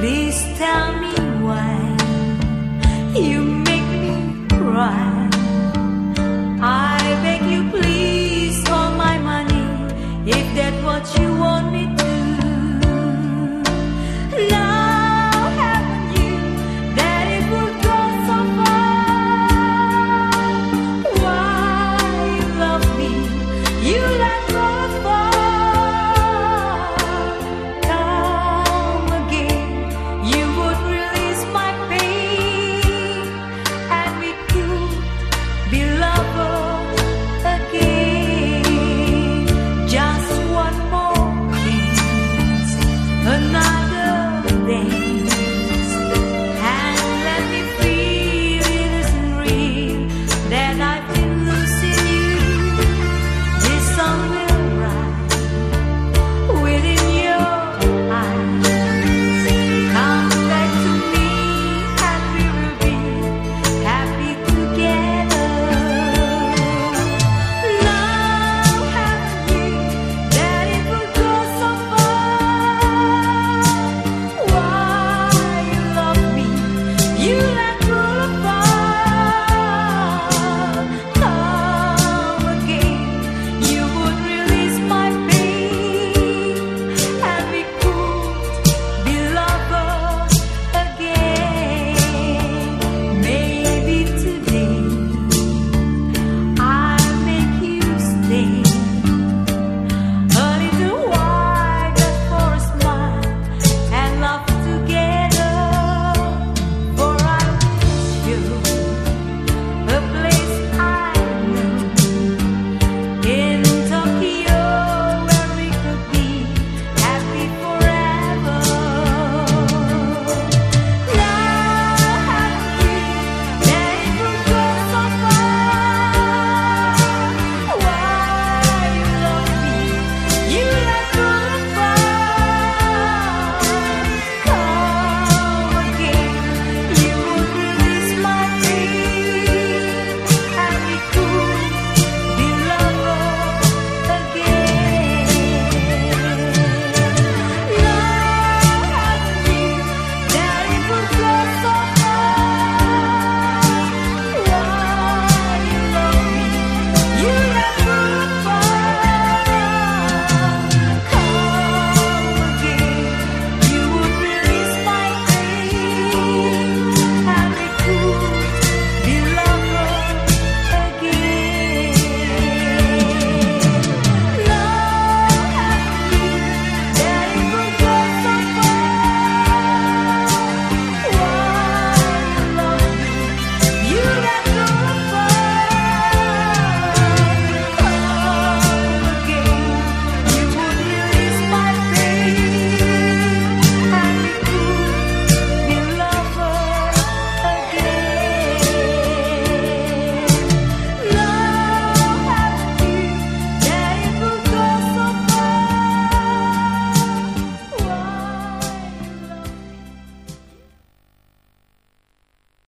Please tell me why you make me cry.